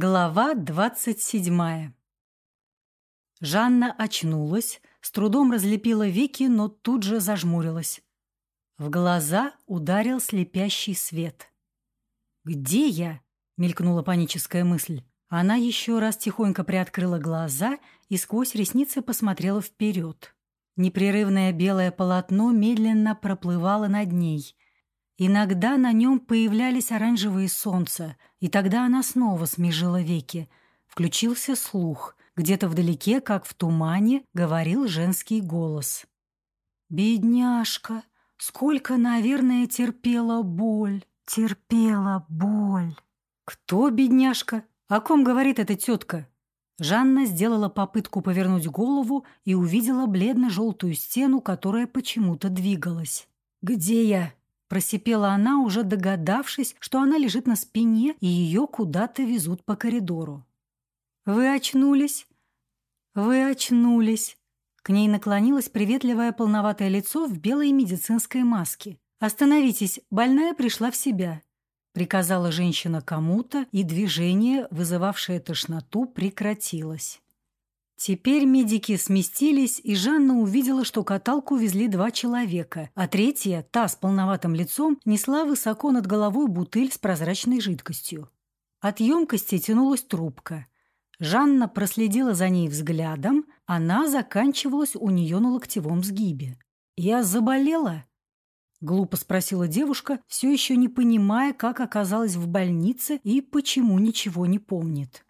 Глава двадцать седьмая Жанна очнулась, с трудом разлепила веки, но тут же зажмурилась. В глаза ударил слепящий свет. «Где я?» — мелькнула паническая мысль. Она еще раз тихонько приоткрыла глаза и сквозь ресницы посмотрела вперед. Непрерывное белое полотно медленно проплывало над ней. Иногда на нем появлялись оранжевые солнца, и тогда она снова смежила веки. Включился слух. Где-то вдалеке, как в тумане, говорил женский голос. «Бедняжка! Сколько, наверное, терпела боль! Терпела боль!» «Кто бедняжка? О ком говорит эта тетка?» Жанна сделала попытку повернуть голову и увидела бледно-желтую стену, которая почему-то двигалась. «Где я?» – просипела она, уже догадавшись, что она лежит на спине и ее куда-то везут по коридору. «Вы очнулись?» «Вы очнулись!» К ней наклонилось приветливое полноватое лицо в белой медицинской маске. «Остановитесь, больная пришла в себя приказала женщина кому-то, и движение, вызывавшее тошноту, прекратилось. Теперь медики сместились, и Жанна увидела, что каталку везли два человека, а третья, та с полноватым лицом, несла высоко над головой бутыль с прозрачной жидкостью. От емкости тянулась трубка. Жанна проследила за ней взглядом, она заканчивалась у нее на локтевом сгибе. «Я заболела?» Глупо спросила девушка, все еще не понимая, как оказалась в больнице и почему ничего не помнит.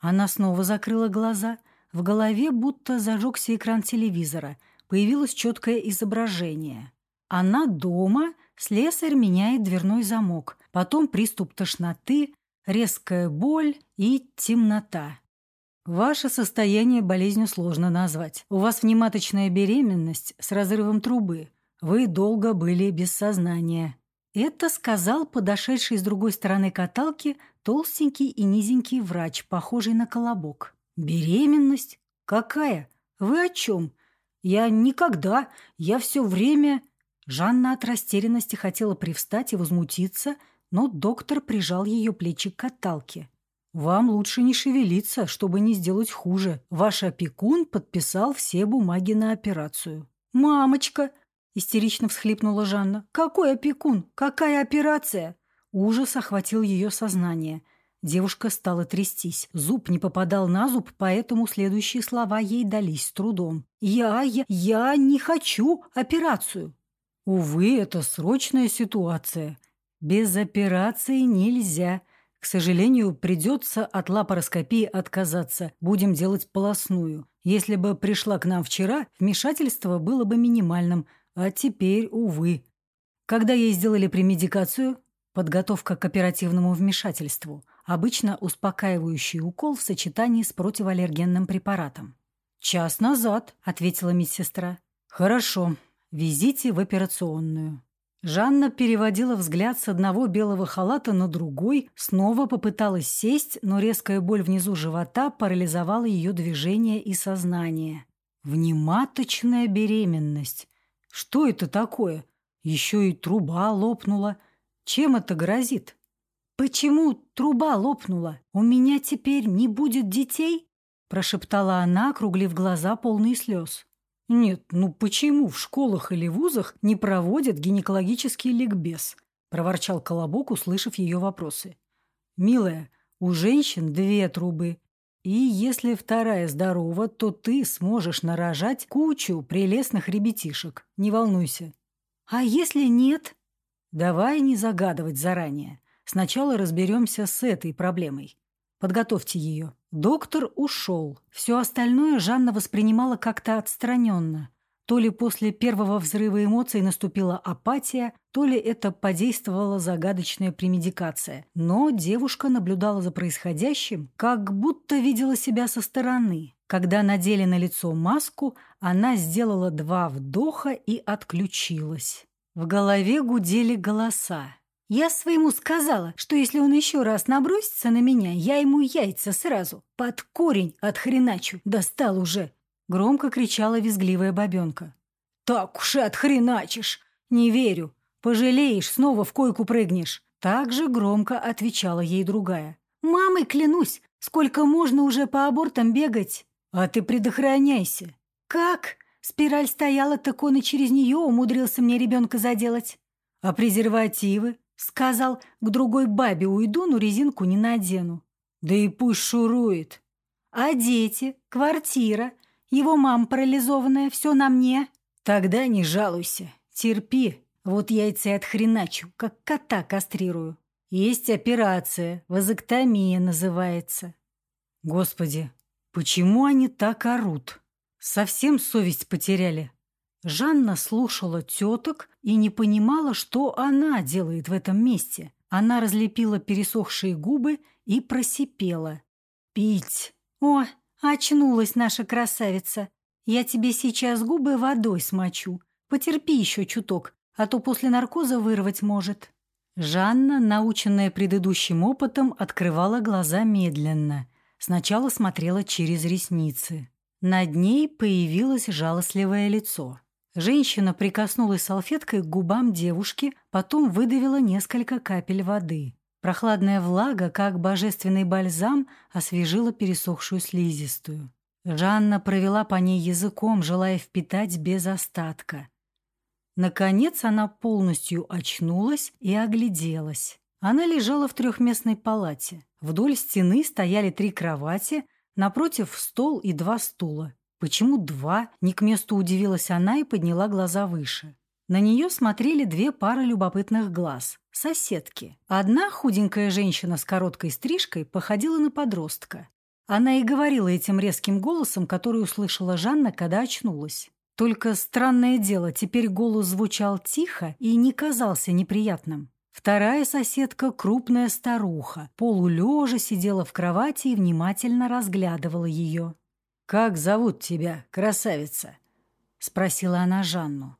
Она снова закрыла глаза. В голове будто зажегся экран телевизора. Появилось четкое изображение. Она дома, слесарь меняет дверной замок. Потом приступ тошноты, резкая боль и темнота. Ваше состояние болезнью сложно назвать. У вас внематочная беременность с разрывом трубы. Вы долго были без сознания. Это сказал подошедший с другой стороны каталки толстенький и низенький врач, похожий на колобок. Беременность? Какая? Вы о чем? Я никогда, я все время... Жанна от растерянности хотела привстать и возмутиться, но доктор прижал ее плечи к каталке. «Вам лучше не шевелиться, чтобы не сделать хуже. Ваш опекун подписал все бумаги на операцию». «Мамочка!» — истерично всхлипнула Жанна. «Какой опекун? Какая операция?» Ужас охватил ее сознание. Девушка стала трястись. Зуб не попадал на зуб, поэтому следующие слова ей дались с трудом. «Я, я, я не хочу операцию!» «Увы, это срочная ситуация. Без операции нельзя. К сожалению, придется от лапароскопии отказаться. Будем делать полостную. Если бы пришла к нам вчера, вмешательство было бы минимальным – а теперь, увы. Когда ей сделали премедикацию, подготовка к оперативному вмешательству, обычно успокаивающий укол в сочетании с противоаллергенным препаратом. «Час назад», — ответила медсестра. «Хорошо, везите в операционную». Жанна переводила взгляд с одного белого халата на другой, снова попыталась сесть, но резкая боль внизу живота парализовала ее движение и сознание. Внематочная беременность. Что это такое? Еще и труба лопнула. Чем это грозит? Почему труба лопнула? У меня теперь не будет детей? Прошептала она, округлив глаза, полные слез. Нет, ну почему в школах или вузах не проводят гинекологический ликбез? Проворчал Колобок, услышав ее вопросы. Милая, у женщин две трубы, и если вторая здорова, то ты сможешь нарожать кучу прелестных ребятишек. Не волнуйся. А если нет? Давай не загадывать заранее. Сначала разберемся с этой проблемой. Подготовьте ее. Доктор ушел. Все остальное Жанна воспринимала как-то отстраненно. То ли после первого взрыва эмоций наступила апатия, то ли это подействовала загадочная премедикация. Но девушка наблюдала за происходящим, как будто видела себя со стороны. Когда надели на лицо маску, она сделала два вдоха и отключилась. В голове гудели голоса. Я своему сказала, что если он еще раз набросится на меня, я ему яйца сразу под корень отхреначу. Достал уже. Громко кричала визгливая бабенка. «Так уж и отхреначишь! Не верю! Пожалеешь, снова в койку прыгнешь!» Так же громко отвечала ей другая. Мамой клянусь, сколько можно уже по абортам бегать? А ты предохраняйся. Как? Спираль стояла, так он и через нее умудрился мне ребенка заделать. А презервативы? Сказал, к другой бабе уйду, но резинку не надену. Да и пусть шурует. А дети, квартира, его мама парализованная, все на мне. Тогда не жалуйся, терпи. Вот яйца и отхреначу, как кота кастрирую. Есть операция, вазоктомия называется. Господи, почему они так орут? Совсем совесть потеряли. Жанна слушала теток и не понимала, что она делает в этом месте. Она разлепила пересохшие губы и просипела. «Пить!» «О, очнулась наша красавица! Я тебе сейчас губы водой смочу. Потерпи еще чуток, а то после наркоза вырвать может». Жанна, наученная предыдущим опытом, открывала глаза медленно. Сначала смотрела через ресницы. Над ней появилось жалостливое лицо. Женщина прикоснулась салфеткой к губам девушки, потом выдавила несколько капель воды. Прохладная влага, как божественный бальзам, освежила пересохшую слизистую. Жанна провела по ней языком, желая впитать без остатка. Наконец она полностью очнулась и огляделась. Она лежала в трехместной палате. Вдоль стены стояли три кровати, напротив стол и два стула. Почему два? Не к месту удивилась она и подняла глаза выше. На нее смотрели две пары любопытных глаз. Соседки. Одна худенькая женщина с короткой стрижкой походила на подростка. Она и говорила этим резким голосом, который услышала Жанна, когда очнулась. Только странное дело, теперь голос звучал тихо и не казался неприятным. Вторая соседка, крупная старуха, полулежа сидела в кровати и внимательно разглядывала ее. «Как зовут тебя, красавица?» — спросила она Жанну.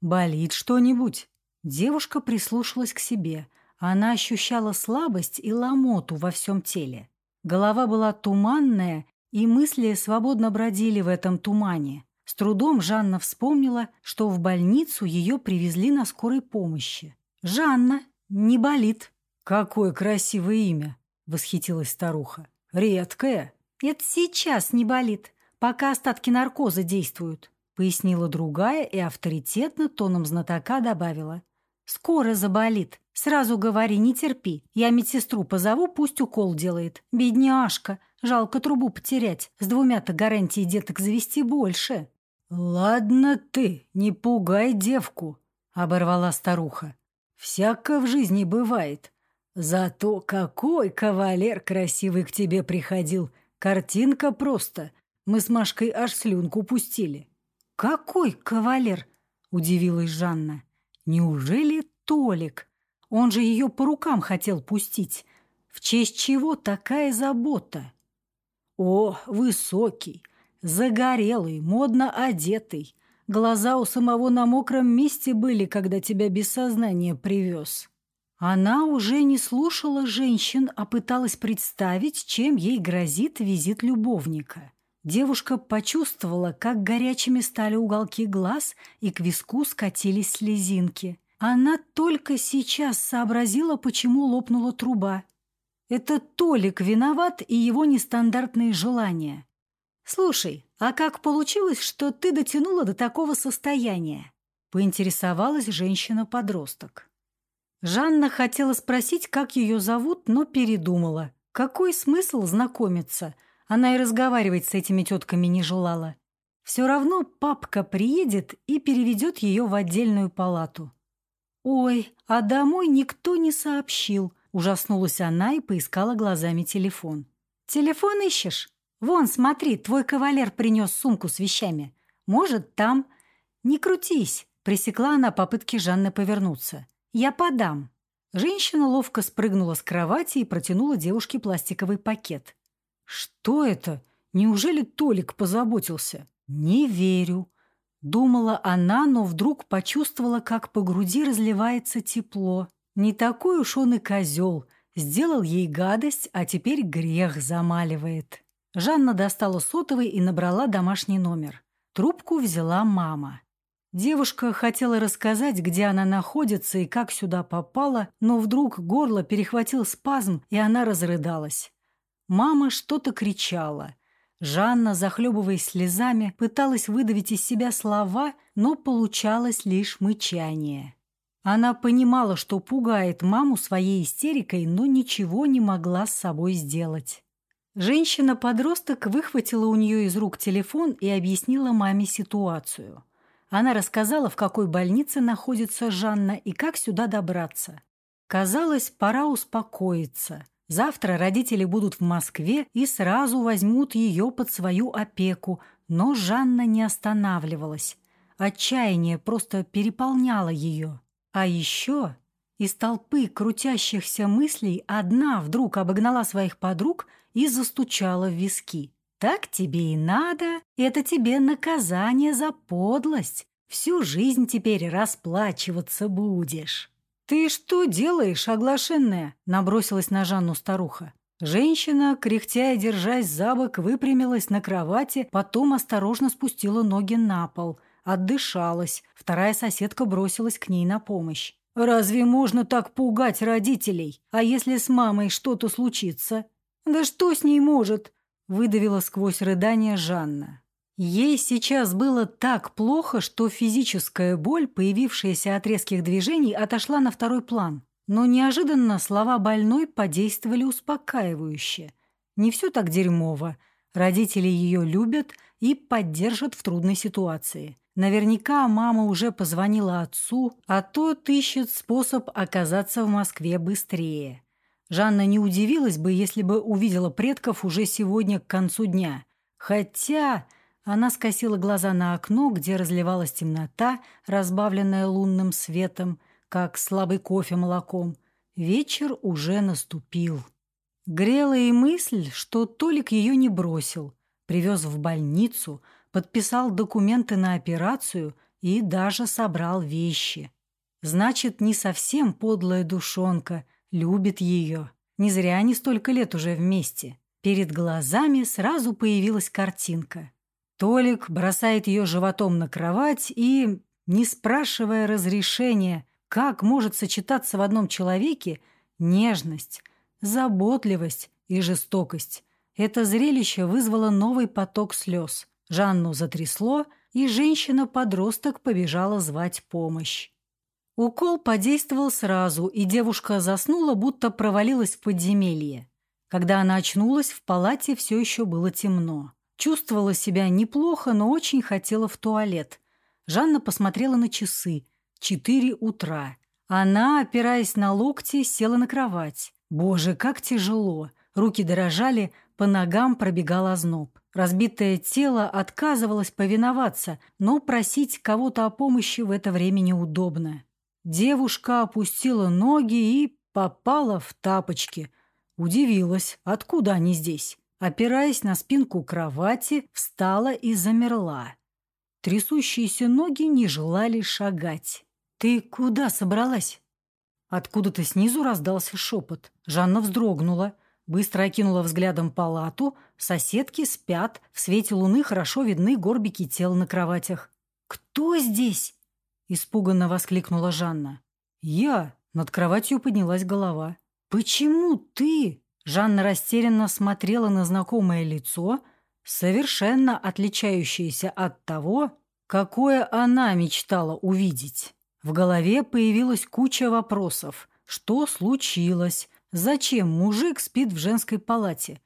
«Болит что-нибудь?» Девушка прислушалась к себе. Она ощущала слабость и ломоту во всем теле. Голова была туманная, и мысли свободно бродили в этом тумане. С трудом Жанна вспомнила, что в больницу ее привезли на скорой помощи. «Жанна, не болит». «Какое красивое имя!» — восхитилась старуха. «Редкое». «Это сейчас не болит, пока остатки наркоза действуют», — пояснила другая и авторитетно тоном знатока добавила. «Скоро заболит. Сразу говори, не терпи. Я медсестру позову, пусть укол делает. Бедняжка. Жалко трубу потерять. С двумя-то гарантией деток завести больше». «Ладно ты, не пугай девку», — оборвала старуха. «Всяко в жизни бывает. Зато какой кавалер красивый к тебе приходил. Картинка просто. Мы с Машкой аж слюнку пустили. «Какой кавалер?» — удивилась Жанна. «Неужели Толик? Он же ее по рукам хотел пустить. В честь чего такая забота?» «О, высокий, загорелый, модно одетый. Глаза у самого на мокром месте были, когда тебя без сознания привез». Она уже не слушала женщин, а пыталась представить, чем ей грозит визит любовника. Девушка почувствовала, как горячими стали уголки глаз и к виску скатились слезинки. Она только сейчас сообразила, почему лопнула труба. Это Толик виноват и его нестандартные желания. «Слушай, а как получилось, что ты дотянула до такого состояния?» — поинтересовалась женщина-подросток. Жанна хотела спросить, как ее зовут, но передумала. Какой смысл знакомиться? Она и разговаривать с этими тетками не желала. Все равно папка приедет и переведет ее в отдельную палату. «Ой, а домой никто не сообщил», — ужаснулась она и поискала глазами телефон. «Телефон ищешь? Вон, смотри, твой кавалер принес сумку с вещами. Может, там...» «Не крутись», — пресекла она попытки Жанны повернуться. «Я подам». Женщина ловко спрыгнула с кровати и протянула девушке пластиковый пакет. «Что это? Неужели Толик позаботился?» «Не верю», — думала она, но вдруг почувствовала, как по груди разливается тепло. Не такой уж он и козел. Сделал ей гадость, а теперь грех замаливает. Жанна достала сотовый и набрала домашний номер. Трубку взяла мама. Девушка хотела рассказать, где она находится и как сюда попала, но вдруг горло перехватил спазм, и она разрыдалась. Мама что-то кричала. Жанна, захлебываясь слезами, пыталась выдавить из себя слова, но получалось лишь мычание. Она понимала, что пугает маму своей истерикой, но ничего не могла с собой сделать. Женщина-подросток выхватила у нее из рук телефон и объяснила маме ситуацию. Она рассказала, в какой больнице находится Жанна и как сюда добраться. Казалось, пора успокоиться. Завтра родители будут в Москве и сразу возьмут ее под свою опеку, но Жанна не останавливалась. Отчаяние просто переполняло ее. А еще из толпы крутящихся мыслей одна вдруг обогнала своих подруг и застучала в виски. Так тебе и надо, это тебе наказание за подлость. Всю жизнь теперь расплачиваться будешь. «Ты что делаешь, оглашенная?» — набросилась на Жанну старуха. Женщина, кряхтя и держась за бок, выпрямилась на кровати, потом осторожно спустила ноги на пол. Отдышалась. Вторая соседка бросилась к ней на помощь. «Разве можно так пугать родителей? А если с мамой что-то случится?» «Да что с ней может? выдавила сквозь рыдание Жанна. Ей сейчас было так плохо, что физическая боль, появившаяся от резких движений, отошла на второй план. Но неожиданно слова больной подействовали успокаивающе. Не все так дерьмово. Родители ее любят и поддержат в трудной ситуации. Наверняка мама уже позвонила отцу, а тот ищет способ оказаться в Москве быстрее. Жанна не удивилась бы, если бы увидела предков уже сегодня к концу дня. Хотя она скосила глаза на окно, где разливалась темнота, разбавленная лунным светом, как слабый кофе молоком. Вечер уже наступил. Грела и мысль, что Толик ее не бросил, привез в больницу, подписал документы на операцию и даже собрал вещи. Значит, не совсем подлая душонка — любит ее. Не зря они столько лет уже вместе. Перед глазами сразу появилась картинка. Толик бросает ее животом на кровать и, не спрашивая разрешения, как может сочетаться в одном человеке нежность, заботливость и жестокость. Это зрелище вызвало новый поток слез. Жанну затрясло, и женщина-подросток побежала звать помощь. Укол подействовал сразу, и девушка заснула, будто провалилась в подземелье. Когда она очнулась, в палате все еще было темно. Чувствовала себя неплохо, но очень хотела в туалет. Жанна посмотрела на часы. Четыре утра. Она, опираясь на локти, села на кровать. Боже, как тяжело. Руки дрожали, по ногам пробегал озноб. Разбитое тело отказывалось повиноваться, но просить кого-то о помощи в это время неудобно. Девушка опустила ноги и попала в тапочки. Удивилась, откуда они здесь. Опираясь на спинку кровати, встала и замерла. Трясущиеся ноги не желали шагать. «Ты куда собралась?» Откуда-то снизу раздался шепот. Жанна вздрогнула, быстро окинула взглядом палату. Соседки спят, в свете луны хорошо видны горбики тел на кроватях. «Кто здесь?» Испуганно воскликнула Жанна. «Я!» Над кроватью поднялась голова. «Почему ты?» Жанна растерянно смотрела на знакомое лицо, совершенно отличающееся от того, какое она мечтала увидеть. В голове появилась куча вопросов. Что случилось? Зачем мужик спит в женской палате?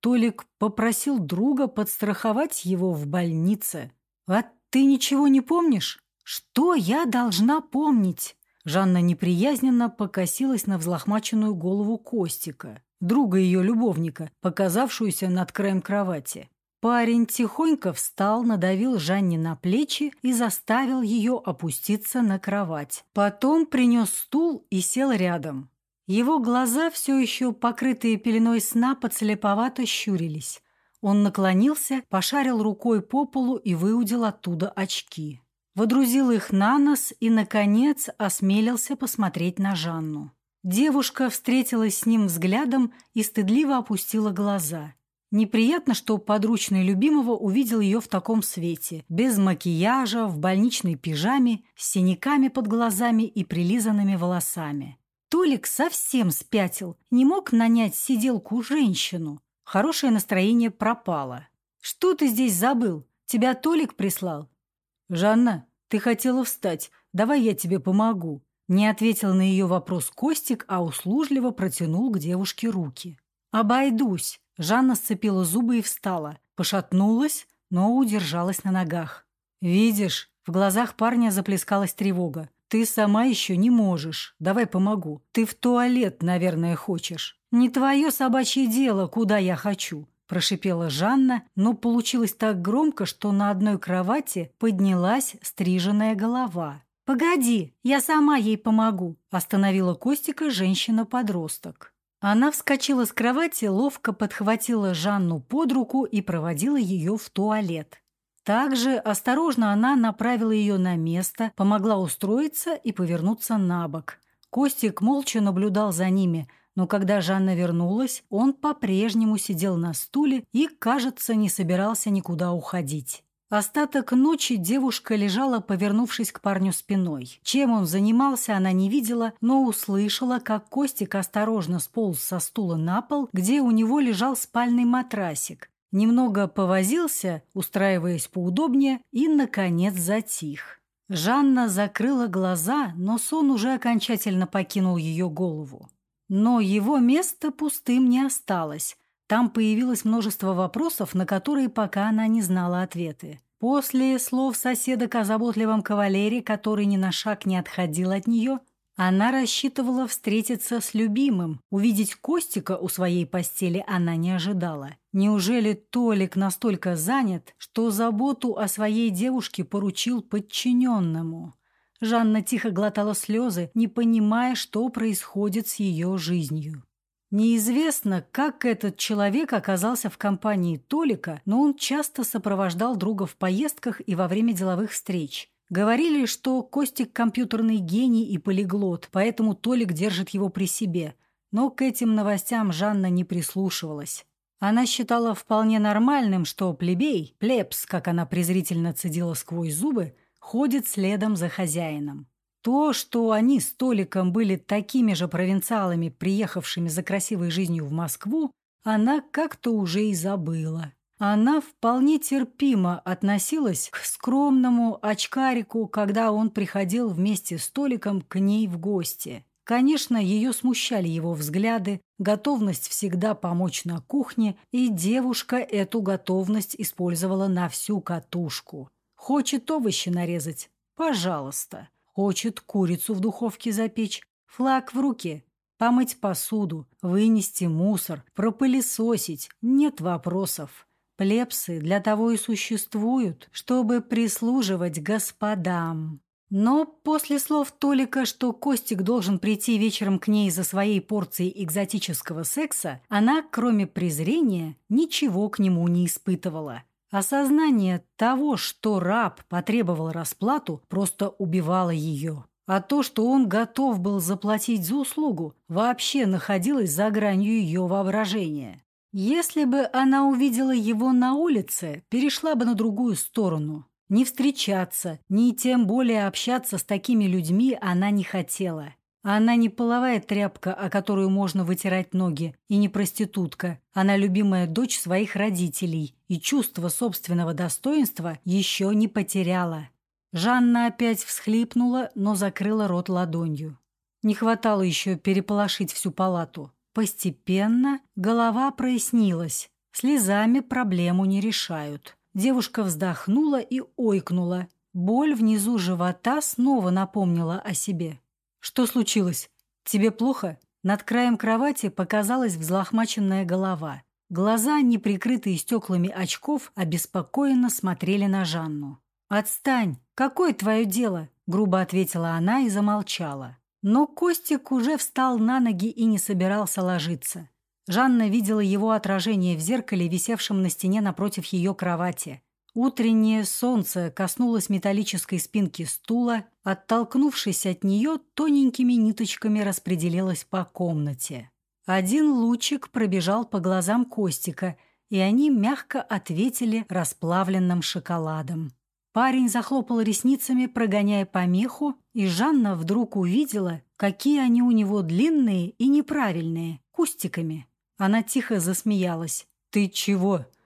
Толик попросил друга подстраховать его в больнице. «А ты ничего не помнишь?» «Что я должна помнить?» Жанна неприязненно покосилась на взлохмаченную голову Костика, друга ее любовника, показавшуюся над краем кровати. Парень тихонько встал, надавил Жанне на плечи и заставил ее опуститься на кровать. Потом принес стул и сел рядом. Его глаза, все еще покрытые пеленой сна, подслеповато щурились. Он наклонился, пошарил рукой по полу и выудил оттуда очки водрузил их на нос и, наконец, осмелился посмотреть на Жанну. Девушка встретилась с ним взглядом и стыдливо опустила глаза. Неприятно, что подручный любимого увидел ее в таком свете, без макияжа, в больничной пижаме, с синяками под глазами и прилизанными волосами. Толик совсем спятил, не мог нанять сиделку женщину. Хорошее настроение пропало. «Что ты здесь забыл? Тебя Толик прислал?» «Жанна, ты хотела встать. Давай я тебе помогу». Не ответил на ее вопрос Костик, а услужливо протянул к девушке руки. «Обойдусь». Жанна сцепила зубы и встала. Пошатнулась, но удержалась на ногах. «Видишь?» В глазах парня заплескалась тревога. «Ты сама еще не можешь. Давай помогу. Ты в туалет, наверное, хочешь». «Не твое собачье дело, куда я хочу», – прошипела Жанна, но получилось так громко, что на одной кровати поднялась стриженная голова. «Погоди, я сама ей помогу», – остановила Костика женщина-подросток. Она вскочила с кровати, ловко подхватила Жанну под руку и проводила ее в туалет. Также осторожно она направила ее на место, помогла устроиться и повернуться на бок. Костик молча наблюдал за ними, но когда Жанна вернулась, он по-прежнему сидел на стуле и, кажется, не собирался никуда уходить. Остаток ночи девушка лежала, повернувшись к парню спиной. Чем он занимался, она не видела, но услышала, как Костик осторожно сполз со стула на пол, где у него лежал спальный матрасик. Немного повозился, устраиваясь поудобнее, и, наконец, затих. Жанна закрыла глаза, но сон уже окончательно покинул ее голову. Но его место пустым не осталось. Там появилось множество вопросов, на которые пока она не знала ответы. После слов соседа о заботливом кавалере, который ни на шаг не отходил от нее, она рассчитывала встретиться с любимым. Увидеть Костика у своей постели она не ожидала. Неужели Толик настолько занят, что заботу о своей девушке поручил подчиненному? Жанна тихо глотала слезы, не понимая, что происходит с ее жизнью. Неизвестно, как этот человек оказался в компании Толика, но он часто сопровождал друга в поездках и во время деловых встреч. Говорили, что Костик компьютерный гений и полиглот, поэтому Толик держит его при себе. Но к этим новостям Жанна не прислушивалась. Она считала вполне нормальным, что плебей, плебс, как она презрительно цедила сквозь зубы, ходит следом за хозяином. То, что они с Толиком были такими же провинциалами, приехавшими за красивой жизнью в Москву, она как-то уже и забыла. Она вполне терпимо относилась к скромному очкарику, когда он приходил вместе с Толиком к ней в гости. Конечно, ее смущали его взгляды, готовность всегда помочь на кухне, и девушка эту готовность использовала на всю катушку. Хочет овощи нарезать? Пожалуйста. Хочет курицу в духовке запечь, флаг в руке, помыть посуду, вынести мусор, пропылесосить. Нет вопросов. Плепсы для того и существуют, чтобы прислуживать господам. Но после слов Толика, что Костик должен прийти вечером к ней за своей порцией экзотического секса, она, кроме презрения, ничего к нему не испытывала. Осознание того, что раб потребовал расплату, просто убивало ее. А то, что он готов был заплатить за услугу, вообще находилось за гранью ее воображения. Если бы она увидела его на улице, перешла бы на другую сторону. Не встречаться, ни тем более общаться с такими людьми она не хотела. Она не половая тряпка, о которую можно вытирать ноги, и не проститутка. Она любимая дочь своих родителей, и чувство собственного достоинства еще не потеряла. Жанна опять всхлипнула, но закрыла рот ладонью. Не хватало еще переполошить всю палату. Постепенно голова прояснилась. Слезами проблему не решают. Девушка вздохнула и ойкнула. Боль внизу живота снова напомнила о себе. «Что случилось? Тебе плохо?» Над краем кровати показалась взлохмаченная голова. Глаза, не прикрытые стеклами очков, обеспокоенно смотрели на Жанну. «Отстань! Какое твое дело?» – грубо ответила она и замолчала. Но Костик уже встал на ноги и не собирался ложиться. Жанна видела его отражение в зеркале, висевшем на стене напротив ее кровати. Утреннее солнце коснулось металлической спинки стула, оттолкнувшись от нее, тоненькими ниточками распределилось по комнате. Один лучик пробежал по глазам Костика, и они мягко ответили расплавленным шоколадом. Парень захлопал ресницами, прогоняя помеху, и Жанна вдруг увидела, какие они у него длинные и неправильные, кустиками. Она тихо засмеялась. «Ты чего?» —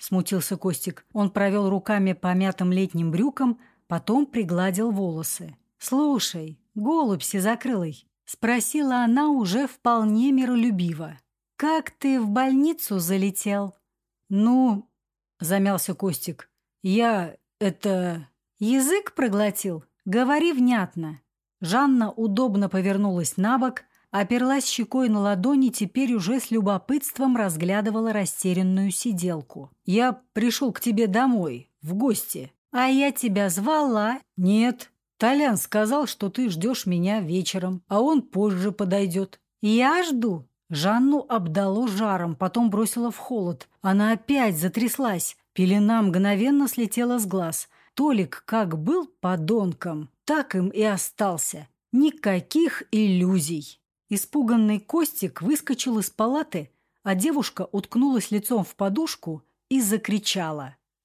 смутился Костик. Он провел руками по мятым летним брюкам, потом пригладил волосы. «Слушай, голубь сизокрылый», — спросила она уже вполне миролюбиво. «Как ты в больницу залетел?» «Ну...» — замялся Костик. «Я... это...» «Язык проглотил? Говори внятно». Жанна удобно повернулась на бок, оперлась щекой на ладони, теперь уже с любопытством разглядывала растерянную сиделку. «Я пришел к тебе домой, в гости». «А я тебя звала?» «Нет. Толян сказал, что ты ждешь меня вечером, а он позже подойдет». «Я жду?» Жанну обдало жаром, потом бросило в холод. Она опять затряслась. Пелена мгновенно слетела с глаз. Толик как был подонком, так им и остался. Никаких иллюзий. Испуганный Костик выскочил из палаты, а девушка уткнулась лицом в подушку и закричала.